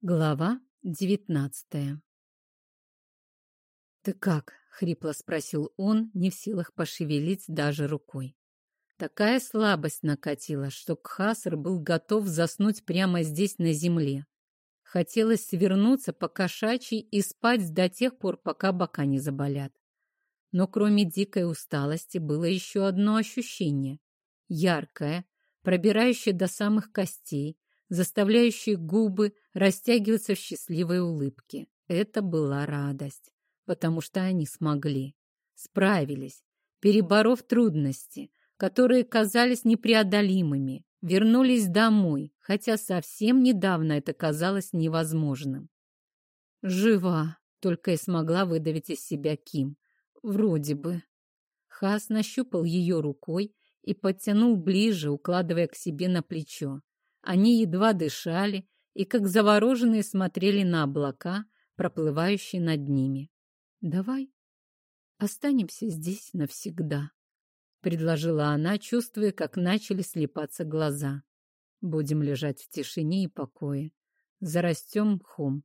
Глава девятнадцатая «Ты как?» — хрипло спросил он, не в силах пошевелить даже рукой. Такая слабость накатила, что Кхаср был готов заснуть прямо здесь на земле. Хотелось свернуться по кошачьей и спать до тех пор, пока бока не заболят. Но кроме дикой усталости было еще одно ощущение. Яркое, пробирающее до самых костей, заставляющие губы растягиваться в счастливой улыбке. Это была радость, потому что они смогли, справились, переборов трудности, которые казались непреодолимыми, вернулись домой, хотя совсем недавно это казалось невозможным. «Жива!» — только и смогла выдавить из себя Ким. «Вроде бы». Хас нащупал ее рукой и подтянул ближе, укладывая к себе на плечо. Они едва дышали и, как завороженные, смотрели на облака, проплывающие над ними. «Давай останемся здесь навсегда», — предложила она, чувствуя, как начали слепаться глаза. «Будем лежать в тишине и покое. Зарастем мхом».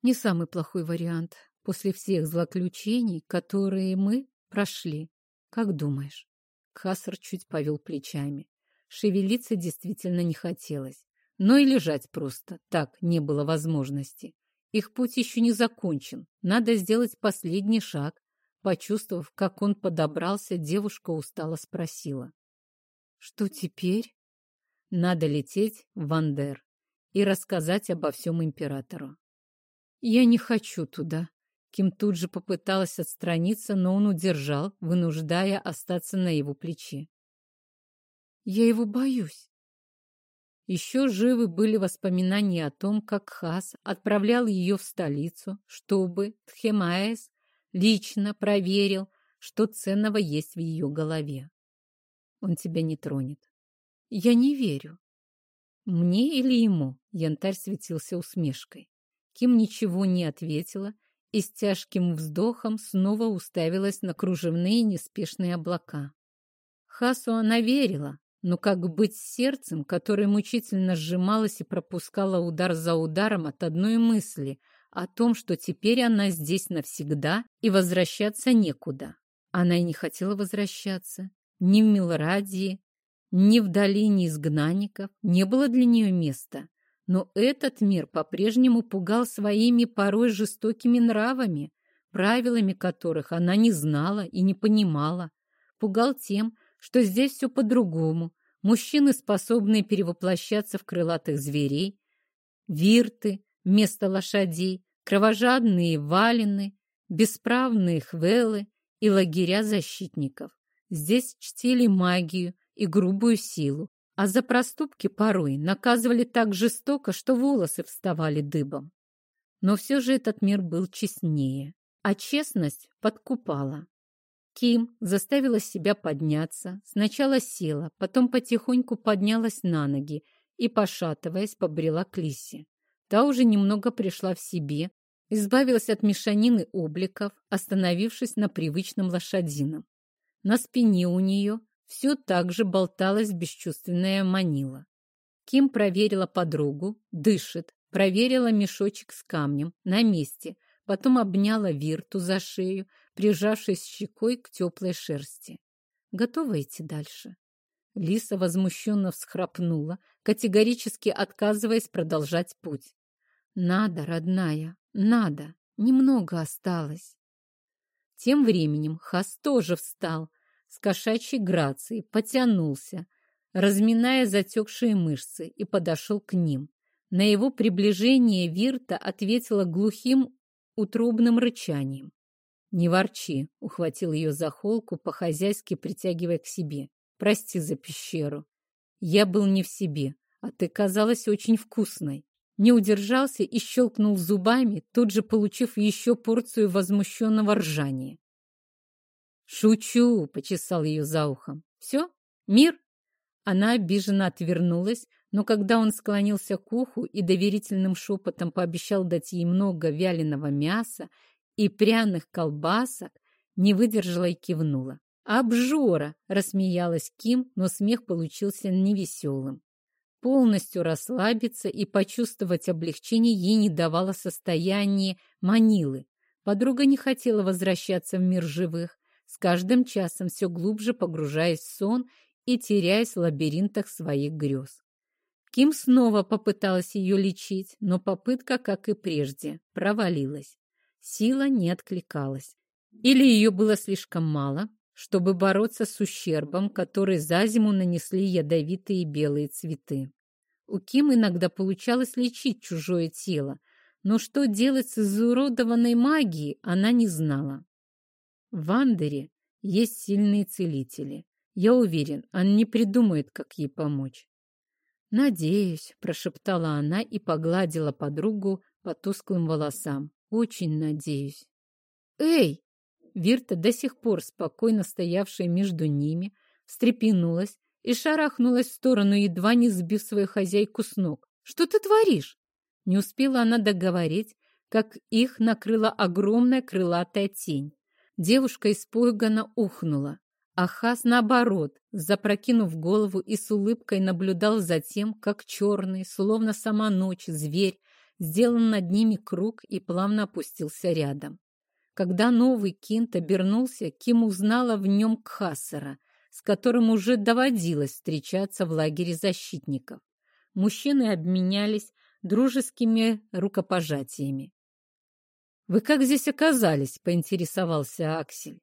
Не самый плохой вариант после всех злоключений, которые мы прошли. Как думаешь? Хасар чуть повел плечами. Шевелиться действительно не хотелось. Но и лежать просто так не было возможности. Их путь еще не закончен. Надо сделать последний шаг. Почувствовав, как он подобрался, девушка устало спросила. «Что теперь?» «Надо лететь в Вандер и рассказать обо всем императору». «Я не хочу туда». Ким тут же попыталась отстраниться, но он удержал, вынуждая остаться на его плече. Я его боюсь. Еще живы были воспоминания о том, как Хас отправлял ее в столицу, чтобы Тхемаэс лично проверил, что ценного есть в ее голове. Он тебя не тронет. Я не верю. Мне или ему? Янтарь светился усмешкой. Ким ничего не ответила и с тяжким вздохом снова уставилась на кружевные неспешные облака. Хасу она верила, но как быть с сердцем, которое мучительно сжималось и пропускало удар за ударом от одной мысли о том, что теперь она здесь навсегда и возвращаться некуда? Она и не хотела возвращаться. Ни в Милрадии, ни в долине изгнанников не было для нее места. Но этот мир по-прежнему пугал своими порой жестокими нравами, правилами которых она не знала и не понимала. Пугал тем, что здесь все по-другому. Мужчины, способные перевоплощаться в крылатых зверей, вирты вместо лошадей, кровожадные валины, бесправные хвелы и лагеря защитников. Здесь чтили магию и грубую силу, а за проступки порой наказывали так жестоко, что волосы вставали дыбом. Но все же этот мир был честнее, а честность подкупала. Ким заставила себя подняться. Сначала села, потом потихоньку поднялась на ноги и, пошатываясь, побрела к Лисе. Та уже немного пришла в себе, избавилась от мешанины обликов, остановившись на привычном лошадином. На спине у нее все так же болталась бесчувственная манила. Ким проверила подругу, дышит, проверила мешочек с камнем на месте, потом обняла Вирту за шею, прижавшись щекой к теплой шерсти. Готова идти дальше? Лиса возмущенно всхрапнула, категорически отказываясь продолжать путь. «Надо, родная, надо, немного осталось». Тем временем Хас тоже встал, с кошачьей грацией, потянулся, разминая затекшие мышцы, и подошел к ним. На его приближение Вирта ответила глухим утробным рычанием. «Не ворчи», — ухватил ее за холку, по-хозяйски притягивая к себе. «Прости за пещеру. Я был не в себе, а ты казалась очень вкусной». Не удержался и щелкнул зубами, тут же получив еще порцию возмущенного ржания. «Шучу!» — почесал ее за ухом. «Все? Мир?» Она обиженно отвернулась, но когда он склонился к уху и доверительным шепотом пообещал дать ей много вяленого мяса и пряных колбасок, не выдержала и кивнула. «Обжора!» — рассмеялась Ким, но смех получился невеселым. полностью расслабиться и почувствовать облегчение ей не давало состояние Манилы. Подруга не хотела возвращаться в мир живых, с каждым часом все глубже погружаясь в сон и теряясь в лабиринтах своих грез. Ким снова попыталась ее лечить, но попытка, как и прежде, провалилась. Сила не откликалась. Или ее было слишком мало, чтобы бороться с ущербом, который за зиму нанесли ядовитые белые цветы. У Ким иногда получалось лечить чужое тело, но что делать с изуродованной магией, она не знала. В Андере есть сильные целители. Я уверен, он не придумает, как ей помочь. «Надеюсь», — прошептала она и погладила подругу по тусклым волосам. «Очень надеюсь». «Эй!» Вирта, до сих пор спокойно стоявшая между ними, встрепенулась и шарахнулась в сторону, едва не сбив свою хозяйку с ног. «Что ты творишь?» Не успела она договорить, как их накрыла огромная крылатая тень. Девушка испуганно ухнула. А Хас, наоборот, запрокинув голову и с улыбкой наблюдал за тем, как черный, словно сама ночь, зверь, сделал над ними круг и плавно опустился рядом. Когда новый Кинт обернулся, Ким узнала в нем Кхасара, с которым уже доводилось встречаться в лагере защитников. Мужчины обменялись дружескими рукопожатиями. «Вы как здесь оказались?» — поинтересовался Аксель.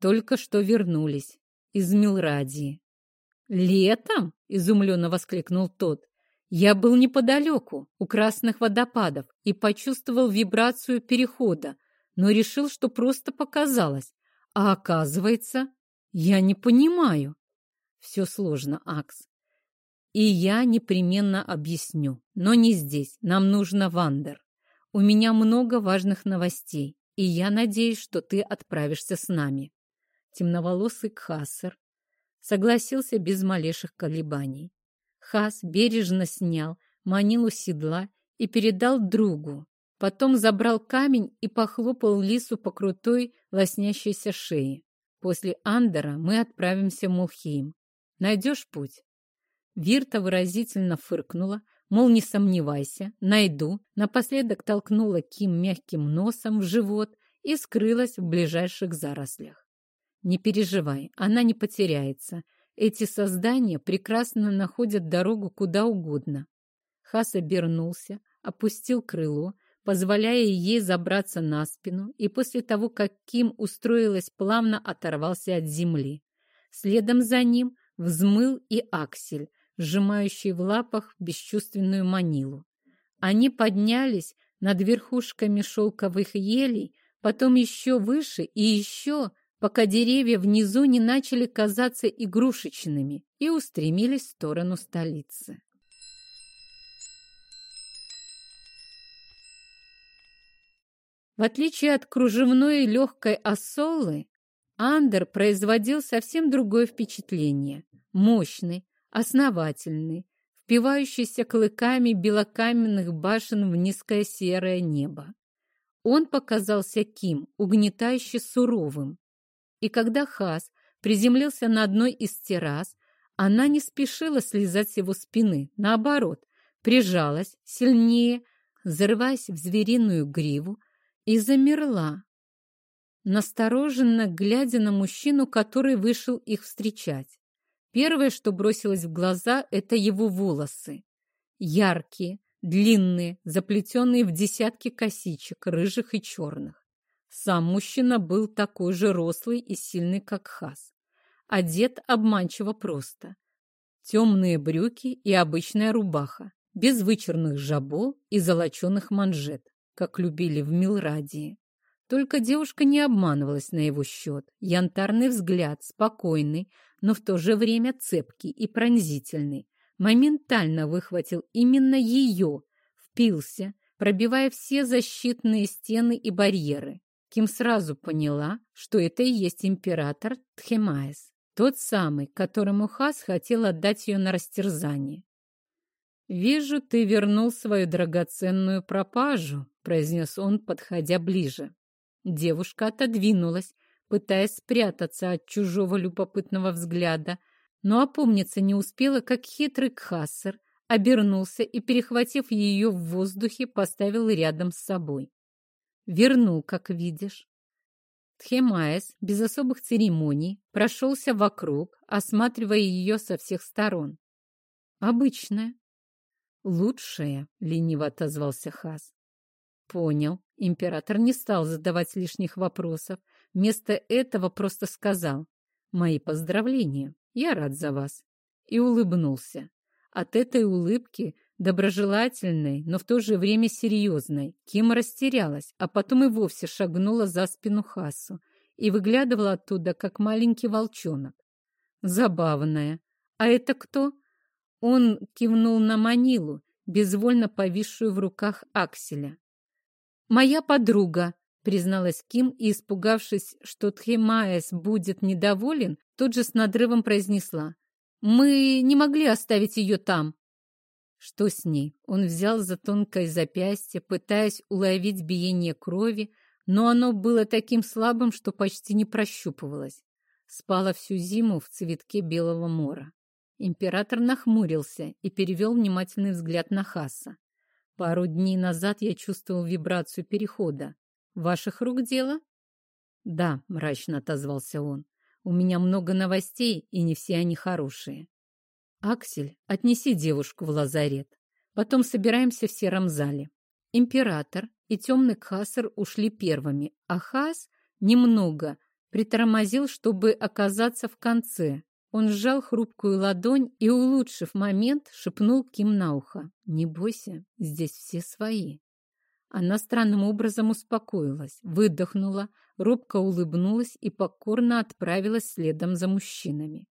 Только что вернулись из Милрадии. «Летом?» — изумленно воскликнул тот. «Я был неподалеку, у красных водопадов, и почувствовал вибрацию перехода, но решил, что просто показалось. А оказывается, я не понимаю». «Все сложно, Акс. И я непременно объясню, но не здесь, нам нужно Вандер. У меня много важных новостей, и я надеюсь, что ты отправишься с нами» темноволосый Кхасар, согласился без малейших колебаний. Хас бережно снял манилу седла и передал другу. Потом забрал камень и похлопал лису по крутой лоснящейся шее. После Андера мы отправимся в Мулхейм. Найдешь путь? Вирта выразительно фыркнула, мол, не сомневайся, найду. Напоследок толкнула Ким мягким носом в живот и скрылась в ближайших зарослях. Не переживай, она не потеряется. Эти создания прекрасно находят дорогу куда угодно. Хас обернулся, опустил крыло, позволяя ей забраться на спину, и после того, как Ким устроилась, плавно оторвался от земли. Следом за ним взмыл и Аксель, сжимающий в лапах бесчувственную манилу. Они поднялись над верхушками шелковых елей, потом еще выше и еще, пока деревья внизу не начали казаться игрушечными и устремились в сторону столицы. В отличие от кружевной легкой осолы, Андер производил совсем другое впечатление. Мощный, основательный, впивающийся клыками белокаменных башен в низкое серое небо. Он показался Ким угнетающе суровым, и когда Хас приземлился на одной из террас, она не спешила слезать с его спины, наоборот, прижалась сильнее, зарываясь в звериную гриву, и замерла, настороженно глядя на мужчину, который вышел их встречать. Первое, что бросилось в глаза, это его волосы. Яркие, длинные, заплетенные в десятки косичек, рыжих и черных. Сам мужчина был такой же рослый и сильный, как Хас. Одет обманчиво просто. Темные брюки и обычная рубаха, без вычурных жабо и золоченых манжет, как любили в Милрадии. Только девушка не обманывалась на его счет. Янтарный взгляд, спокойный, но в то же время цепкий и пронзительный, моментально выхватил именно ее, впился, пробивая все защитные стены и барьеры. Ким сразу поняла, что это и есть император Тхемаес, тот самый, которому Хас хотел отдать ее на растерзание. «Вижу, ты вернул свою драгоценную пропажу», — произнес он, подходя ближе. Девушка отодвинулась, пытаясь спрятаться от чужого любопытного взгляда, но опомниться не успела, как хитрый Кхассер обернулся и, перехватив ее в воздухе, поставил рядом с собой. Вернул, как видишь. Тхемаес без особых церемоний прошелся вокруг, осматривая ее со всех сторон. «Обычная». «Лучшая», — лениво отозвался Хас. «Понял». Император не стал задавать лишних вопросов. Вместо этого просто сказал «Мои поздравления, я рад за вас». И улыбнулся. От этой улыбки, доброжелательной, но в то же время серьезной, Ким растерялась, а потом и вовсе шагнула за спину Хасу и выглядывала оттуда, как маленький волчонок. Забавная. А это кто? Он кивнул на Манилу, безвольно повисшую в руках Акселя. «Моя подруга», — призналась Ким и, испугавшись, что Тхемаэс будет недоволен, тут же с надрывом произнесла. Мы не могли оставить ее там. Что с ней? Он взял за тонкое запястье, пытаясь уловить биение крови, но оно было таким слабым, что почти не прощупывалось. Спала всю зиму в цветке белого мора. Император нахмурился и перевел внимательный взгляд на Хаса. Пару дней назад я чувствовал вибрацию перехода. Ваших рук дело? Да, мрачно отозвался он. У меня много новостей, и не все они хорошие. Аксель, отнеси девушку в лазарет. Потом собираемся в сером зале. Император и темный Кхасар ушли первыми, а Хас немного притормозил, чтобы оказаться в конце. Он сжал хрупкую ладонь и, улучшив момент, шепнул Ким на ухо. «Не бойся, здесь все свои». Она странным образом успокоилась, выдохнула, робко улыбнулась и покорно отправилась следом за мужчинами.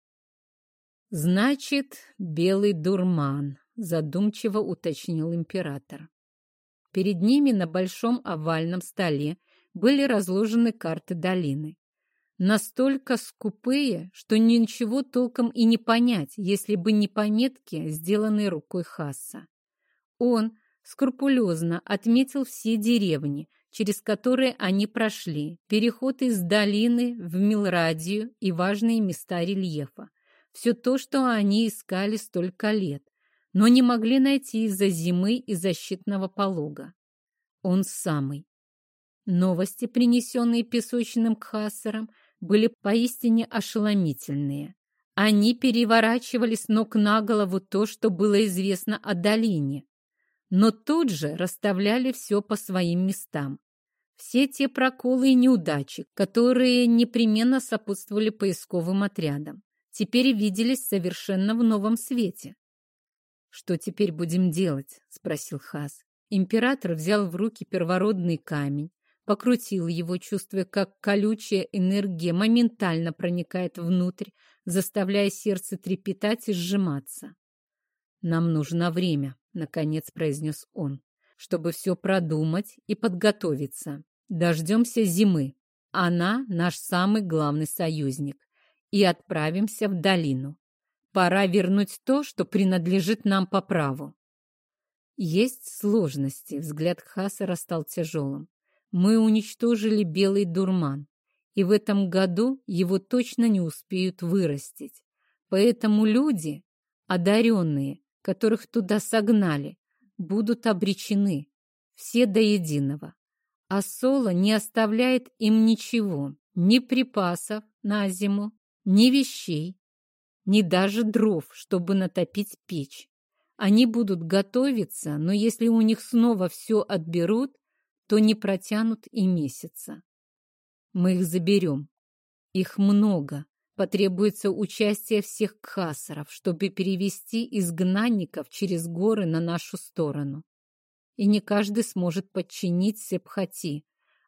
«Значит, белый дурман», — задумчиво уточнил император. Перед ними на большом овальном столе были разложены карты долины. Настолько скупые, что ничего толком и не понять, если бы не пометки, сделанные рукой Хасса. Он, скрупулезно отметил все деревни, через которые они прошли, переход из долины в Милрадию и важные места рельефа. Все то, что они искали столько лет, но не могли найти из-за зимы и защитного полога. Он самый. Новости, принесенные песочным кхассером, были поистине ошеломительные. Они переворачивали с ног на голову то, что было известно о долине но тут же расставляли все по своим местам. Все те проколы и неудачи, которые непременно сопутствовали поисковым отрядам, теперь виделись совершенно в новом свете. «Что теперь будем делать?» — спросил Хас. Император взял в руки первородный камень, покрутил его, чувствуя, как колючая энергия моментально проникает внутрь, заставляя сердце трепетать и сжиматься. «Нам нужно время», наконец произнес он, чтобы все продумать и подготовиться. Дождемся зимы. Она наш самый главный союзник. И отправимся в долину. Пора вернуть то, что принадлежит нам по праву. Есть сложности. Взгляд Хасара стал тяжелым. Мы уничтожили белый дурман, и в этом году его точно не успеют вырастить. Поэтому люди, одаренные, которых туда согнали, будут обречены, все до единого. А Соло не оставляет им ничего, ни припасов на зиму, ни вещей, ни даже дров, чтобы натопить печь. Они будут готовиться, но если у них снова все отберут, то не протянут и месяца. Мы их заберем. Их много, Потребуется участие всех кхасаров, чтобы перевести изгнанников через горы на нашу сторону. И не каждый сможет подчинить Сепхати,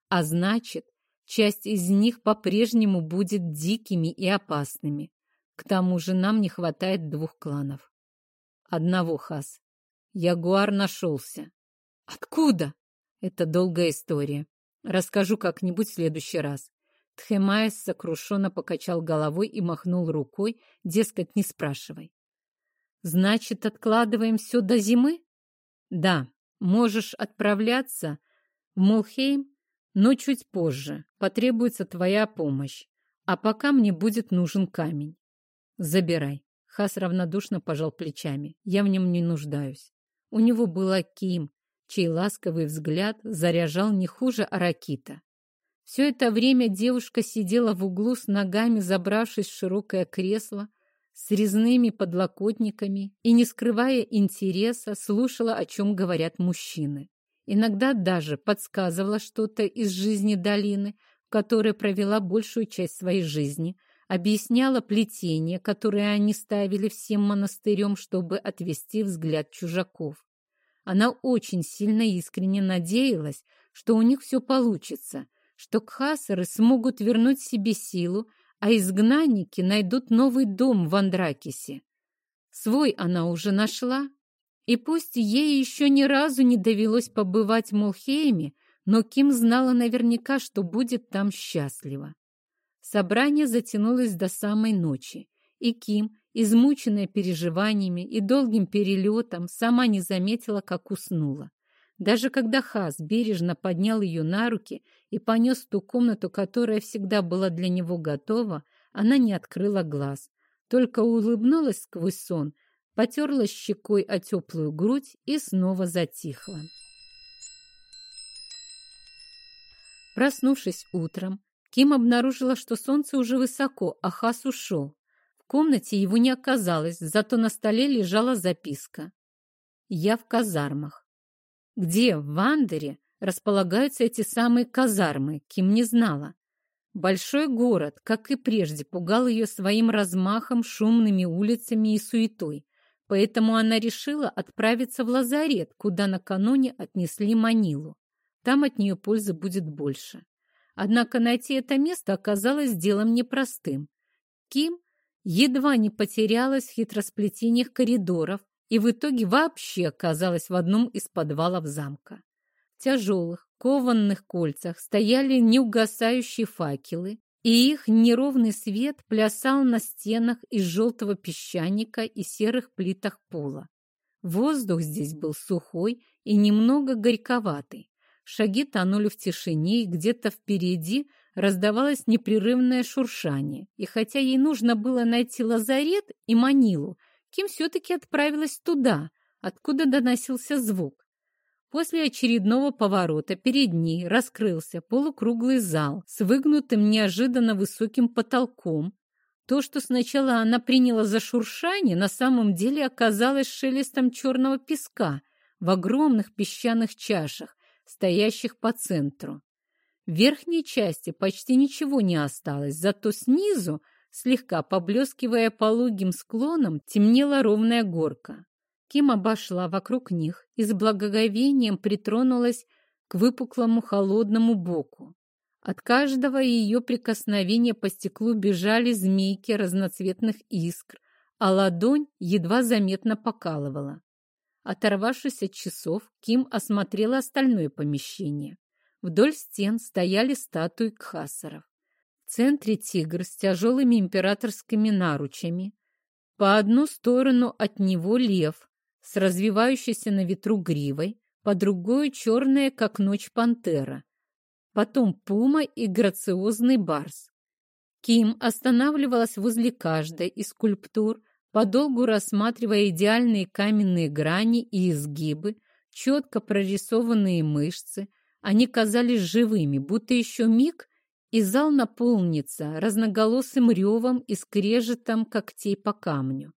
а значит, часть из них по-прежнему будет дикими и опасными. К тому же нам не хватает двух кланов. Одного хас. Ягуар нашелся. Откуда? Это долгая история. Расскажу как-нибудь в следующий раз. Тхемаес сокрушенно покачал головой и махнул рукой, дескать, не спрашивай. «Значит, откладываем все до зимы?» «Да, можешь отправляться в Молхейм, но чуть позже. Потребуется твоя помощь. А пока мне будет нужен камень. Забирай». Хас равнодушно пожал плечами. Я в нем не нуждаюсь. У него была Ким, чей ласковый взгляд заряжал не хуже Аракита. Все это время девушка сидела в углу с ногами, забравшись в широкое кресло, с резными подлокотниками и, не скрывая интереса, слушала, о чем говорят мужчины. Иногда даже подсказывала что-то из жизни долины, в которой провела большую часть своей жизни, объясняла плетение, которое они ставили всем монастырем, чтобы отвести взгляд чужаков. Она очень сильно искренне надеялась, что у них все получится, что кхасары смогут вернуть себе силу, а изгнанники найдут новый дом в Андракисе. Свой она уже нашла, и пусть ей еще ни разу не довелось побывать в Молхейме, но Ким знала наверняка, что будет там счастлива. Собрание затянулось до самой ночи, и Ким, измученная переживаниями и долгим перелетом, сама не заметила, как уснула. Даже когда Хас бережно поднял ее на руки и понес в ту комнату, которая всегда была для него готова, она не открыла глаз, только улыбнулась сквозь сон, потерла щекой о теплую грудь и снова затихла. Проснувшись утром, Ким обнаружила, что солнце уже высоко, а Хас ушел. В комнате его не оказалось, зато на столе лежала записка. «Я в казармах». Где, в Вандере, располагаются эти самые казармы, Ким не знала. Большой город, как и прежде, пугал ее своим размахом, шумными улицами и суетой, поэтому она решила отправиться в лазарет, куда накануне отнесли Манилу. Там от нее пользы будет больше. Однако найти это место оказалось делом непростым. Ким едва не потерялась в хитросплетениях коридоров и в итоге вообще оказалась в одном из подвалов замка. В тяжелых, кованных кольцах стояли неугасающие факелы, и их неровный свет плясал на стенах из желтого песчаника и серых плитах пола. Воздух здесь был сухой и немного горьковатый. Шаги тонули в тишине, и где-то впереди раздавалось непрерывное шуршание. И хотя ей нужно было найти лазарет и Манилу, Ким все-таки отправилась туда, откуда доносился звук. После очередного поворота перед ней раскрылся полукруглый зал с выгнутым неожиданно высоким потолком. То, что сначала она приняла за шуршание, на самом деле оказалось шелестом черного песка в огромных песчаных чашах, стоящих по центру. В верхней части почти ничего не осталось, зато снизу, слегка поблескивая пологим склоном, темнела ровная горка. Ким обошла вокруг них и с благоговением притронулась к выпуклому холодному боку. От каждого ее прикосновения по стеклу бежали змейки разноцветных искр, а ладонь едва заметно покалывала. Оторвавшись от часов, Ким осмотрела остальное помещение. Вдоль стен стояли статуи кхасаров. В центре тигр с тяжелыми императорскими наручами. По одну сторону от него лев с развивающейся на ветру гривой, по другую черная, как ночь пантера. Потом пума и грациозный барс. Ким останавливалась возле каждой из скульптур, подолгу рассматривая идеальные каменные грани и изгибы, четко прорисованные мышцы, они казались живыми, будто еще миг, и зал наполнится разноголосым ревом и скрежетом когтей по камню.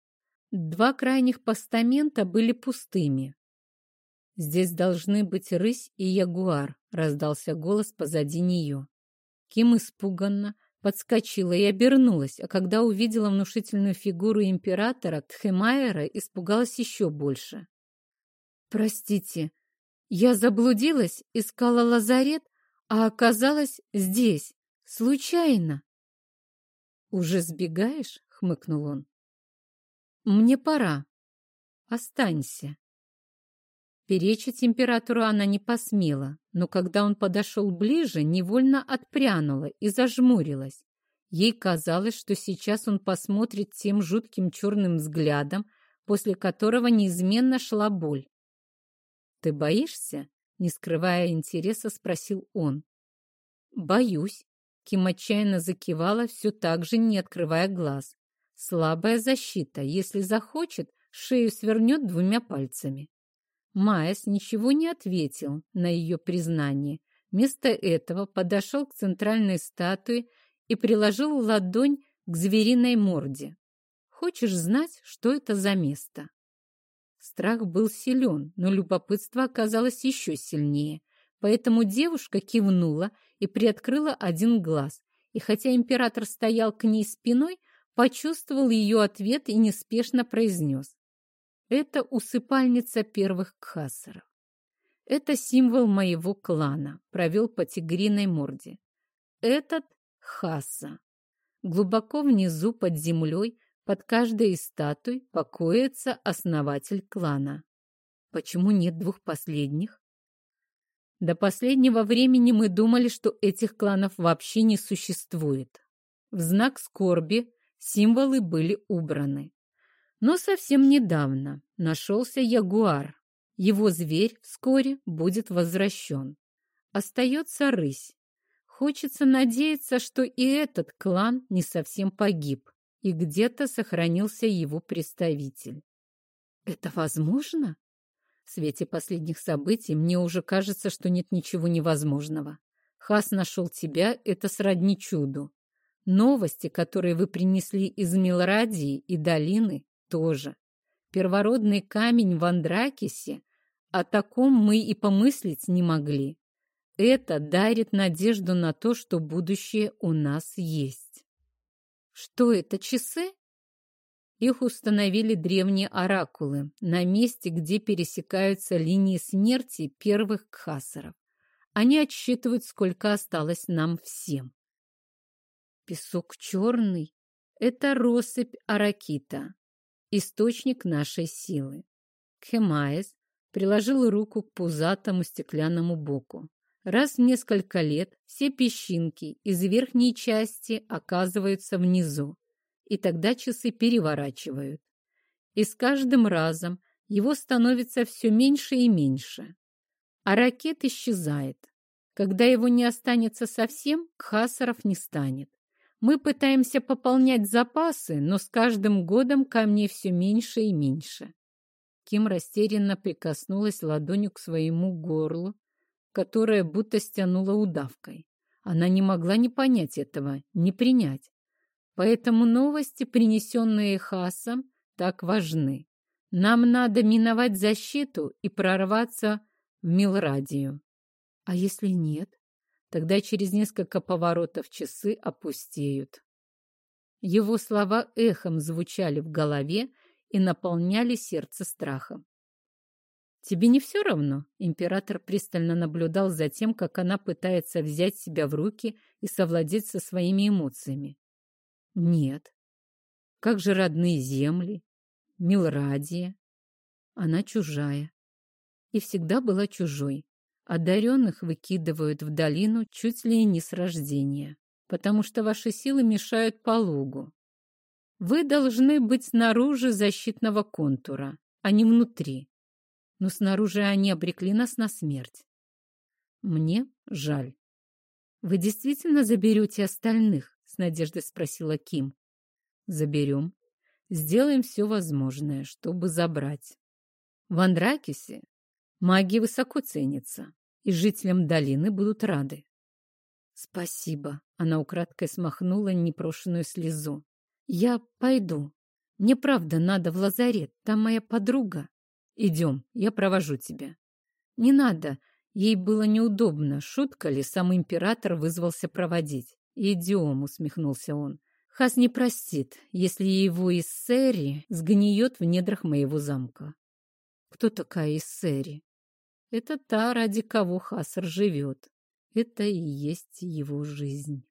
Два крайних постамента были пустыми. «Здесь должны быть рысь и ягуар», — раздался голос позади нее. Ким испуганно, подскочила и обернулась, а когда увидела внушительную фигуру императора Тхемайера, испугалась еще больше. «Простите, я заблудилась, искала лазарет, а оказалась здесь, случайно». «Уже сбегаешь?» — хмыкнул он. «Мне пора. Останься». Перечить императору она не посмела, но когда он подошел ближе, невольно отпрянула и зажмурилась. Ей казалось, что сейчас он посмотрит тем жутким черным взглядом, после которого неизменно шла боль. «Ты боишься?» — не скрывая интереса, спросил он. «Боюсь», — Ким отчаянно закивала, все так же не открывая глаз. Слабая защита. Если захочет, шею свернет двумя пальцами. Майес ничего не ответил на ее признание. Вместо этого подошел к центральной статуе и приложил ладонь к звериной морде. Хочешь знать, что это за место? Страх был силен, но любопытство оказалось еще сильнее. Поэтому девушка кивнула и приоткрыла один глаз. И хотя император стоял к ней спиной, почувствовал ее ответ и неспешно произнес. Это усыпальница первых кхасаров. Это символ моего клана, провел по тигриной морде. Этот Хаса. Глубоко внизу под землей, под каждой из статуй, покоится основатель клана. Почему нет двух последних? До последнего времени мы думали, что этих кланов вообще не существует. В знак скорби символы были убраны. Но совсем недавно нашелся ягуар. Его зверь вскоре будет возвращен. Остается рысь. Хочется надеяться, что и этот клан не совсем погиб, и где-то сохранился его представитель. Это возможно? В свете последних событий мне уже кажется, что нет ничего невозможного. Хас нашел тебя, это сродни чуду. Новости, которые вы принесли из Милрадии и долины, тоже. Первородный камень в Андракисе, о таком мы и помыслить не могли. Это дарит надежду на то, что будущее у нас есть. Что это, часы? Их установили древние оракулы на месте, где пересекаются линии смерти первых кхасаров. Они отсчитывают, сколько осталось нам всем. Песок черный — это россыпь аракита, источник нашей силы. Кхемаес приложил руку к пузатому стеклянному боку. Раз в несколько лет все песчинки из верхней части оказываются внизу, и тогда часы переворачивают. И с каждым разом его становится все меньше и меньше. А ракет исчезает. Когда его не останется совсем, кхасаров не станет. Мы пытаемся пополнять запасы, но с каждым годом камней все меньше и меньше. Ким растерянно прикоснулась ладонью к своему горлу, которое будто стянула удавкой. Она не могла не понять этого, не принять. Поэтому новости, принесенные Хасом, так важны. Нам надо миновать защиту и прорваться в Милрадию. А если нет? Тогда через несколько поворотов часы опустеют. Его слова эхом звучали в голове и наполняли сердце страхом. «Тебе не все равно?» Император пристально наблюдал за тем, как она пытается взять себя в руки и совладеть со своими эмоциями. «Нет. Как же родные земли? Милрадия? Она чужая. И всегда была чужой. Одаренных выкидывают в долину чуть ли не с рождения, потому что ваши силы мешают полугу. Вы должны быть снаружи защитного контура, а не внутри. Но снаружи они обрекли нас на смерть. Мне жаль. Вы действительно заберете остальных? С надеждой спросила Ким. Заберем. Сделаем все возможное, чтобы забрать. В Андракисе магия высоко ценится и жителям долины будут рады. Спасибо. Она украдкой смахнула непрошенную слезу. Я пойду. Мне правда надо в лазарет. Там моя подруга. Идем, я провожу тебя. Не надо. Ей было неудобно. Шутка ли, сам император вызвался проводить. Идем, усмехнулся он. Хас не простит, если его Иссери сгниет в недрах моего замка. Кто такая Иссери? Это та, ради кого Хасар живет. Это и есть его жизнь.